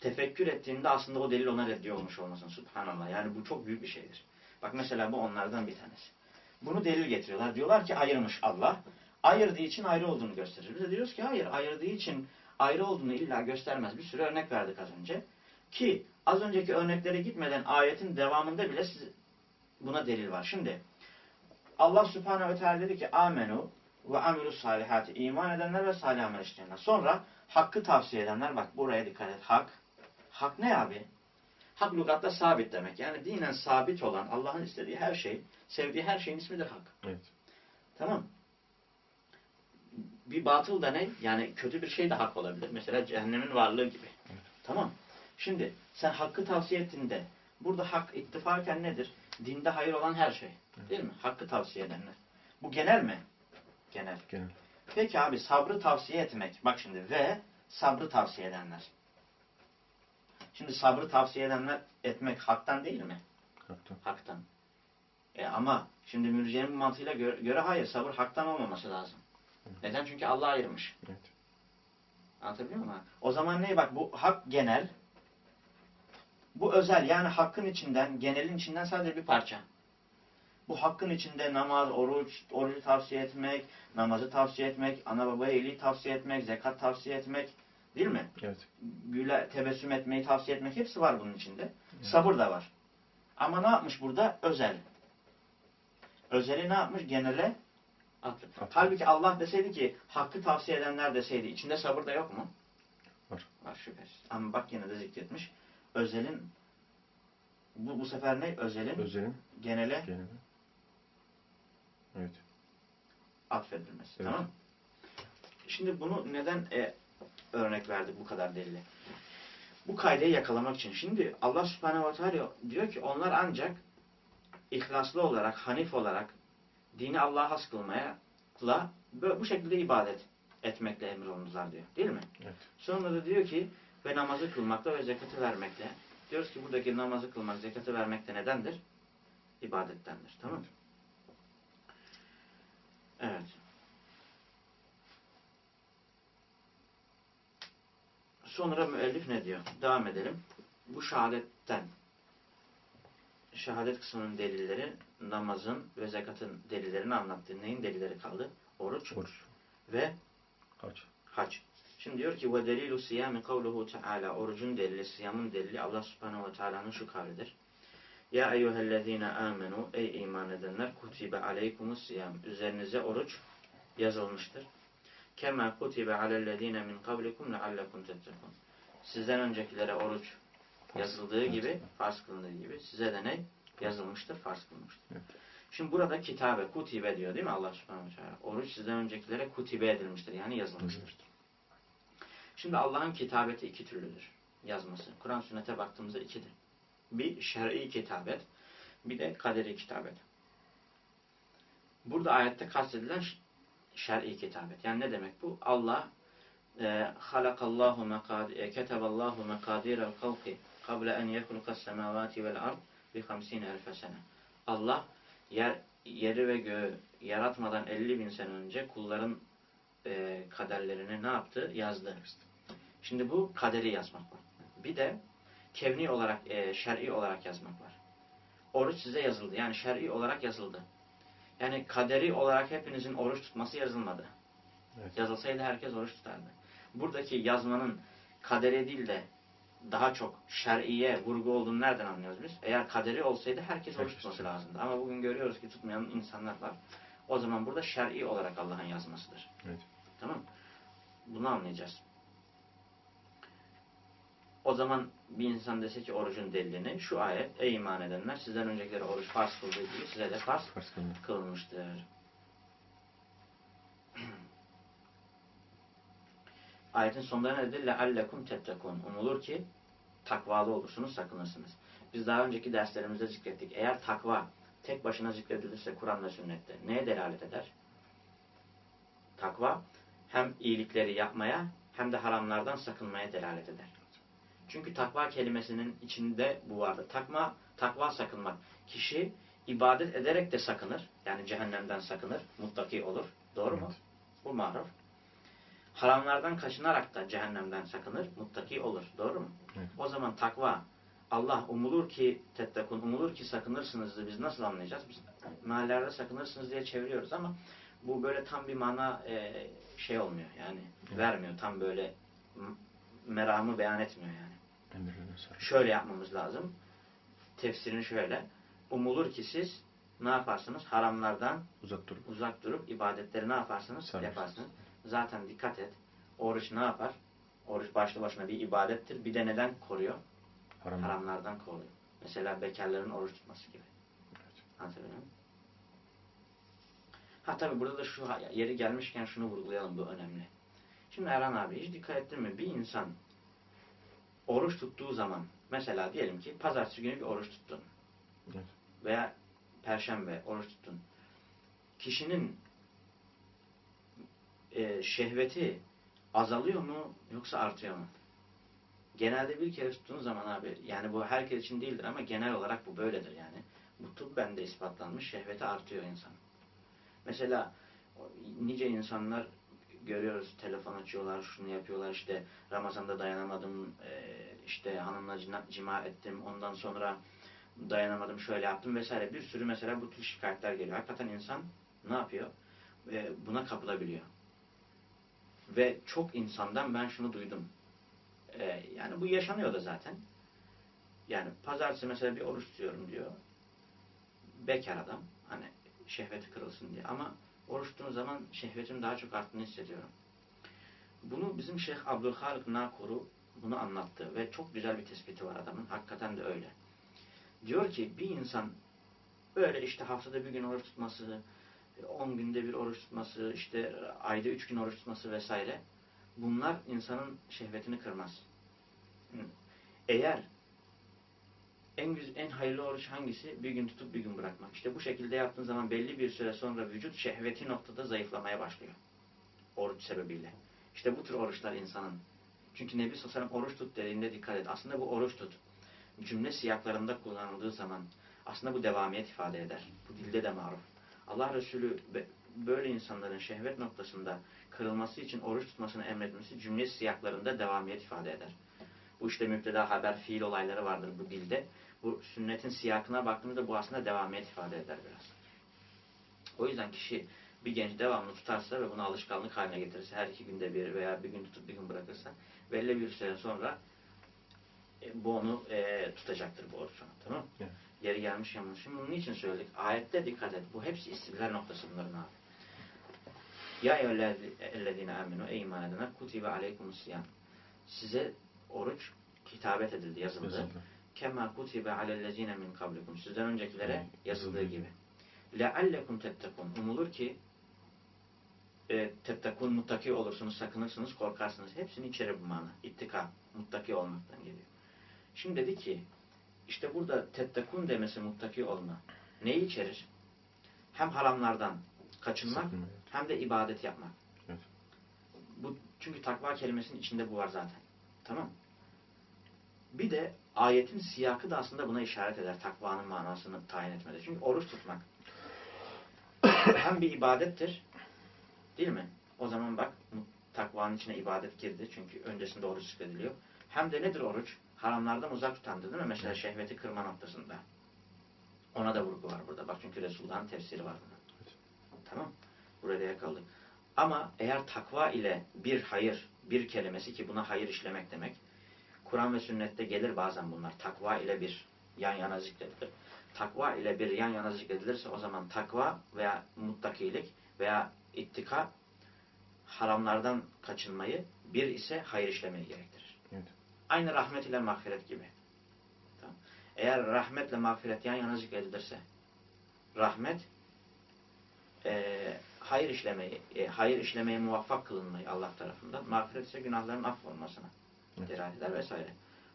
tefekkür ettiğinde aslında o delil ona reddiye olmuş olmasın. Subhanallah. Yani bu çok büyük bir şeydir. Bak mesela bu onlardan bir tanesi. Bunu delil getiriyorlar. Diyorlar ki ayırmış Allah. Ayırdığı için ayrı olduğunu gösterir. Biz de diyoruz ki hayır ayırdığı için ayrı olduğunu illa göstermez. Bir sürü örnek verdik az önce. Ki az önceki örneklere gitmeden ayetin devamında bile siz, buna delil var. Şimdi Allah Subhanahu ve Teala dedi ki amenu ve amilu salihati iman edenler ve salih amel işleyenler. Sonra hakkı tavsiye edenler bak buraya dikkat et. Hak. Hak ne abi? Hak lügatta sabit demek. Yani dinen sabit olan Allah'ın istediği her şey, sevdiği her şeyin ismidir hak. Evet. Tamam. Bir batıl da ne? Yani kötü bir şey de hak olabilir. Mesela cehennemin varlığı gibi. Tamam. Şimdi sen hakkı tavsiye ettiğinde Burada hak ittifaken nedir? Dinde hayır olan her şey. Değil mi? Hakkı tavsiye edenler. Bu genel mi? Genel. Genel. Peki abi sabrı tavsiye etmek. Bak şimdi ve sabrı tavsiye edenler. Şimdi sabrı tavsiye edenler etmek haktan değil mi? Haklı. Haktan. E ama şimdi mürciyenin mantığıyla göre, göre hayır sabır haktan olmaması lazım. Neden? Çünkü Allah ayırmış. Evet. Anlatabiliyor muyum? O zaman ne? Bak bu hak genel. Bu özel. Yani hakkın içinden, genelin içinden sadece bir parça. Bu hakkın içinde namaz, oruç, orucu tavsiye etmek, namazı tavsiye etmek, ana babaya iyiliği tavsiye etmek, zekat tavsiye etmek, değil mi? Evet. Güle, tebessüm etmeyi tavsiye etmek hepsi var bunun içinde. Sabır da var. Ama ne yapmış burada? Özel. Özeli ne yapmış? Genele Atmış. Halbuki Allah deseydi ki hakkı tavsiye edenler deseydi içinde sabır da yok mu? Var. Var şüphesiz. Ama bak yine de zikretmiş. Özelin bu, bu sefer ne? Özelin Özelin genele geneli. Evet. atfedilmesi. Evet. Tamam? Şimdi bunu neden e, örnek verdik bu kadar delili? Bu kaydeyi yakalamak için. Şimdi Allah subhanehu ve teala diyor ki onlar ancak ihlaslı olarak, hanif olarak dini Allah'a has kılmaya böyle, bu şekilde ibadet etmekle emrolundular diyor. Değil mi? Evet. Sonra da diyor ki ve namazı kılmakla ve zekatı vermekle. Diyoruz ki buradaki namazı kılmak, zekatı vermek de nedendir? İbadettendir. Tamam mı? Evet. Sonra müellif ne diyor? Devam edelim. Bu şehadetten şehadet kısmının delilleri namazın ve zekatın delillerini anlattı. Neyin delilleri kaldı? Oruç Oruç. ve Hac. hac. Şimdi diyor ki delilu siyami kavluhu teala orucun delili, siyamın delili Allah subhanehu ve teala'nın şu kavlidir. Ya eyyühellezine amenu ey iman edenler kutibe aleykumus siyam üzerinize oruç yazılmıştır. Kema kutibe alellezine min kablikum leallekum tettekun. Sizden öncekilere oruç yazıldığı gibi, farz kılındığı gibi size de ne? Yazılmıştır, farz kılınmıştır. Evet. Şimdi burada kitabe, kutibe diyor değil mi Allah subhanahu teala? Oruç sizden öncekilere kutibe edilmiştir. Yani yazılmıştır. Şimdi Allah'ın kitabeti iki türlüdür. Yazması. Kur'an sünnete baktığımızda ikidir. Bir şer'i kitabet, bir de kaderi kitabet. Burada ayette kastedilen şer'i kitabet. Yani ne demek bu? Allah e, halakallahu mekadi, e, keteballahu mekadiral halki yehlukas semavati vel ard bi 50 elfe sene. Allah yer, yeri ve göğü yaratmadan 50 bin sene önce kulların e, kaderlerini ne yaptı? Yazdı. Şimdi bu kaderi yazmak var. Bir de kevni olarak, e, şer'i olarak yazmak var. Oruç size yazıldı. Yani şer'i olarak yazıldı. Yani kaderi olarak hepinizin oruç tutması yazılmadı. Evet. Yazılsaydı herkes oruç tutardı. Buradaki yazmanın kaderi değil de daha çok şer'iye vurgu olduğunu nereden anlıyoruz biz? Eğer kaderi olsaydı herkes oruç tutması lazımdı. Ama bugün görüyoruz ki tutmayan insanlar var. O zaman burada şer'i olarak Allah'ın yazmasıdır. Evet. Tamam mı? Bunu anlayacağız. O zaman bir insan dese ki orucun delilini şu ayet ey iman edenler sizden öncekileri oruç farz kıldığı gibi size de farz Farz kılınmıştır. Ayetin sonunda ne dedi? لَعَلَّكُمْ تَتَّكُونَ Umulur ki takvalı olursunuz, sakınırsınız. Biz daha önceki derslerimizde zikrettik. Eğer takva tek başına zikredilirse Kur'an ve sünnette neye delalet eder? Takva hem iyilikleri yapmaya hem de haramlardan sakınmaya delalet eder. Çünkü takva kelimesinin içinde bu vardır. Takma, takva sakınmak. Kişi ibadet ederek de sakınır. Yani cehennemden sakınır. Muttaki olur. Doğru mu? Evet. Bu maruf. Haramlardan kaçınarak da cehennemden sakınır. Muttaki olur. Doğru mu? Evet. O zaman takva Allah umulur ki tettekun, umulur ki sakınırsınız biz nasıl anlayacağız? Biz mahallelerde sakınırsınız diye çeviriyoruz ama bu böyle tam bir mana e, şey olmuyor yani Evet. vermiyor tam böyle meramı beyan etmiyor yani. Şöyle yapmamız lazım. Tefsirini şöyle. Umulur ki siz ne yaparsınız? Haramlardan Uzak durup. uzak durup ibadetleri ne yaparsınız? Sarmışsınız. Yaparsınız. Zaten dikkat et. Oruç ne yapar? Oruç başlı başına bir ibadettir. Bir de neden koruyor? Haram. Haramlardan koruyor. Mesela bekarların oruç tutması gibi. Evet. Anlatabiliyor muyum? Ha tabi burada da şu yeri gelmişken şunu vurgulayalım bu önemli. Şimdi Erhan abi hiç dikkat ettin mi? Bir insan oruç tuttuğu zaman Mesela diyelim ki pazartesi günü bir oruç tuttun. Evet. Veya perşembe oruç tuttun. Kişinin e, şehveti azalıyor mu yoksa artıyor mu? Genelde bir kere tuttuğun zaman abi yani bu herkes için değildir ama genel olarak bu böyledir yani. Bu tıbben de ispatlanmış şehveti artıyor insan. Mesela nice insanlar görüyoruz telefon açıyorlar şunu yapıyorlar işte Ramazan'da dayanamadım e, işte hanımla cima ettim ondan sonra dayanamadım şöyle yaptım vesaire bir sürü mesela bu tür şikayetler geliyor. Hakikaten insan ne yapıyor? E, buna kapılabiliyor. Ve çok insandan ben şunu duydum. E, yani bu yaşanıyor da zaten. Yani pazartesi mesela bir oruç tutuyorum diyor. Bekar adam. Hani şehveti kırılsın diye. Ama oruç tuttuğum zaman şehvetim daha çok arttığını hissediyorum. Bunu bizim Şeyh Abdülhalik Nakuru bunu anlattı. Ve çok güzel bir tespiti var adamın. Hakikaten de öyle. Diyor ki bir insan böyle işte haftada bir gün oruç tutması, 10 günde bir oruç tutması, işte ayda 3 gün oruç tutması vesaire bunlar insanın şehvetini kırmaz. Eğer en güzel, en hayırlı oruç hangisi? Bir gün tutup bir gün bırakmak. İşte bu şekilde yaptığın zaman belli bir süre sonra vücut şehveti noktada zayıflamaya başlıyor. Oruç sebebiyle. İşte bu tür oruçlar insanın. Çünkü Nebi sellem oruç tut dediğinde dikkat et. Aslında bu oruç tut. Cümle siyaklarında kullanıldığı zaman aslında bu devamiyet ifade eder. Bu dilde de maruf. Allah Resulü böyle insanların şehvet noktasında kırılması için oruç tutmasını emretmesi cümle siyaklarında devamiyet ifade eder. Bu işte müpteda haber fiil olayları vardır bu dilde. Bu sünnetin siyakına baktığımızda bu aslında devamiyet ifade eder biraz. O yüzden kişi bir genç devamlı tutarsa ve bunu alışkanlık haline getirirse her iki günde bir veya bir gün tutup bir gün bırakırsa belli bir süre sonra e, bu onu e, tutacaktır bu oruç onu. Tamam mı? Evet. Yeri gelmiş yanlış. Şimdi bunun için söyledik. Ayette dikkat et. Bu hepsi istidlal noktası bunların abi. Ya eyyühellezine aminu ey iman edenler kutibe aleykumus siyam. Size oruç kitabet edildi, yazıldı. Yazıldı. Kema kutibe alellezine min kablikum. Sizden öncekilere yazıldığı gibi. Leallekum tettekun. Umulur ki e, tettekun muttaki olursunuz, sakınırsınız, korkarsınız. Hepsini içerir bu mana. İttika, muttaki olmaktan geliyor. Şimdi dedi ki işte burada tettekun demesi muttaki olma. Neyi içerir? Hem haramlardan kaçınmak evet. hem de ibadet yapmak. Evet. Bu çünkü takva kelimesinin içinde bu var zaten. Tamam? Bir de ayetin siyakı da aslında buna işaret eder. Takvanın manasını tayin etmede. Çünkü oruç tutmak (coughs) hem bir ibadettir değil mi? O zaman bak takvanın içine ibadet girdi. Çünkü öncesinde oruç zikrediliyor. Hem de nedir oruç? Haramlardan uzak tutandır değil mi? Mesela şehveti kırma noktasında. Ona da vurgu var burada. Bak çünkü Resulullah'ın tefsiri var buna. Evet. Tamam. Burada yakaladık. Ama eğer takva ile bir hayır, bir kelimesi ki buna hayır işlemek demek. Kur'an ve sünnette gelir bazen bunlar. Takva ile bir yan yana zikredilir. Takva ile bir yan yana zikredilirse o zaman takva veya muttakilik veya ittika haramlardan kaçınmayı, bir ise hayır işlemeyi gerektirir. Aynı rahmet ile mağfiret gibi. Tamam. Eğer rahmetle mağfiret yan yana zikredilirse rahmet eee hayır işlemeyi, e, hayır işlemeye muvaffak kılınmayı Allah tarafından, mağfiret ise günahların affolmasına Evet. delalet eder vesaire.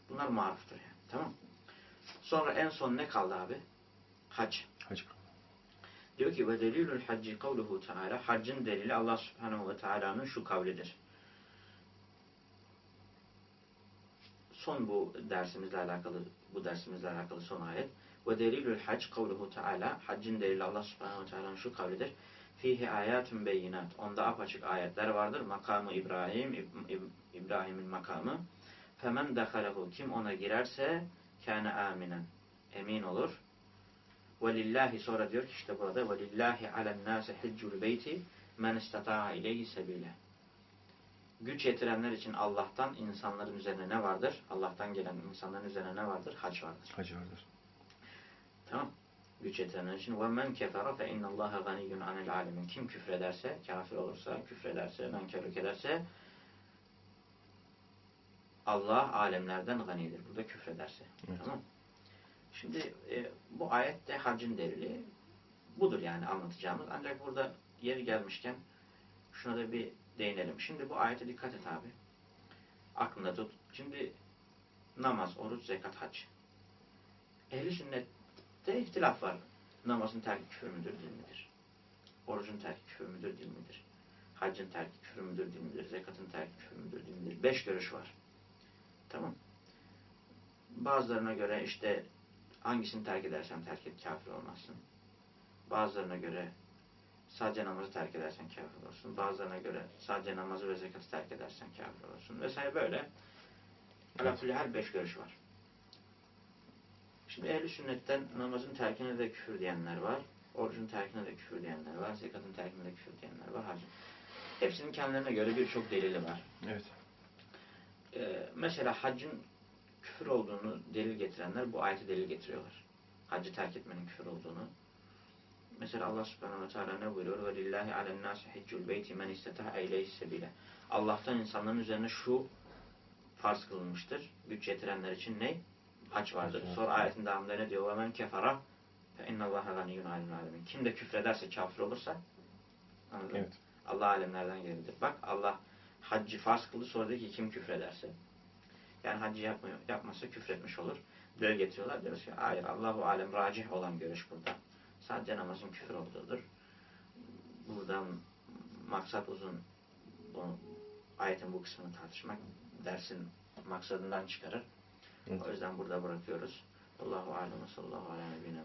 Bunlar maruftur yani. Tamam Sonra en son ne kaldı abi? Hac. Hac. Diyor ki ve delilül hacci kavluhu teala haccın delili Allah subhanahu ve teala'nın şu kavlidir. Son bu dersimizle alakalı bu dersimizle alakalı son ayet. Ve delilül hac kavluhu teala haccın delili Allah subhanahu ve teala'nın şu kavlidir. Fihi ayatun beyinat. Onda apaçık ayetler vardır. Makamı İbrahim, İb- İb- İbrahim'in makamı. Femen dehalehu. Kim ona girerse kâne aminen. Emin olur. Velillahi sonra diyor ki işte burada velillahi alen nase hiccul beyti men istata'a ileyhi sebile. Güç yetirenler için Allah'tan insanların üzerine ne vardır? Allah'tan gelen insanların üzerine ne vardır? Hac vardır. Hac vardır. Tamam. Güç yetirenler için men kefere fe innallaha ganiyyun anil alemin. Kim küfrederse, kafir olursa, küfrederse, nankörlük ederse Allah alemlerden ganidir. Burada küfrederse. Evet. Tamam. Şimdi e, bu ayette haccın delili budur yani anlatacağımız. Ancak burada yeri gelmişken şuna da bir değinelim. Şimdi bu ayete dikkat et abi. Aklında tut. Şimdi namaz, oruç, zekat, hac. Ehli sünnette ihtilaf var. Namazın terki küfür müdür, değil midir? Orucun terki küfür müdür, değil midir? Haccın terki küfür müdür, değil midir? Zekatın terki küfür müdür, değil midir? Beş görüş var. Tamam. Bazılarına göre işte hangisini terk edersen terk et kafir olmazsın. Bazılarına göre sadece namazı terk edersen kafir olursun. Bazılarına göre sadece namazı ve zekatı terk edersen kafir olursun. Vesaire böyle. Alakülli her beş görüş var. Şimdi ehli sünnetten namazın terkine de küfür diyenler var. Orucun terkine de küfür diyenler var. Zekatın terkine de küfür diyenler var. Hacın. Hepsinin kendilerine göre birçok delili var. Evet. Ee, mesela haccın küfür olduğunu delil getirenler bu ayeti delil getiriyorlar. Haccı terk etmenin küfür olduğunu. Mesela Allah subhanahu ve teala ne buyuruyor? Lillahi alen nasi hiccul beyti men isteta'a ileyhi sebile. Allah'tan insanların üzerine şu farz kılınmıştır. Güç yetirenler için ne? Hac vardır. Sonra ayetin devamında ne diyor? Men kefara fe innallaha ganiyyun alel alemin. Kim de küfrederse, kafir olursa anladın? Evet. Allah alemlerden geridir. Bak Allah haccı farz kıldı sonra dedi ki kim küfrederse. Yani haccı yapmıyor, yapmazsa küfretmiş olur. Böyle getiriyorlar. Diyoruz ki hayır Allahu alem racih olan görüş burada. Sadece namazın küfür olduğudur. Buradan maksat uzun bu ayetin bu kısmını tartışmak dersin maksadından çıkarır. Evet. O yüzden burada bırakıyoruz. Allahu alem sallallahu aleyhi ve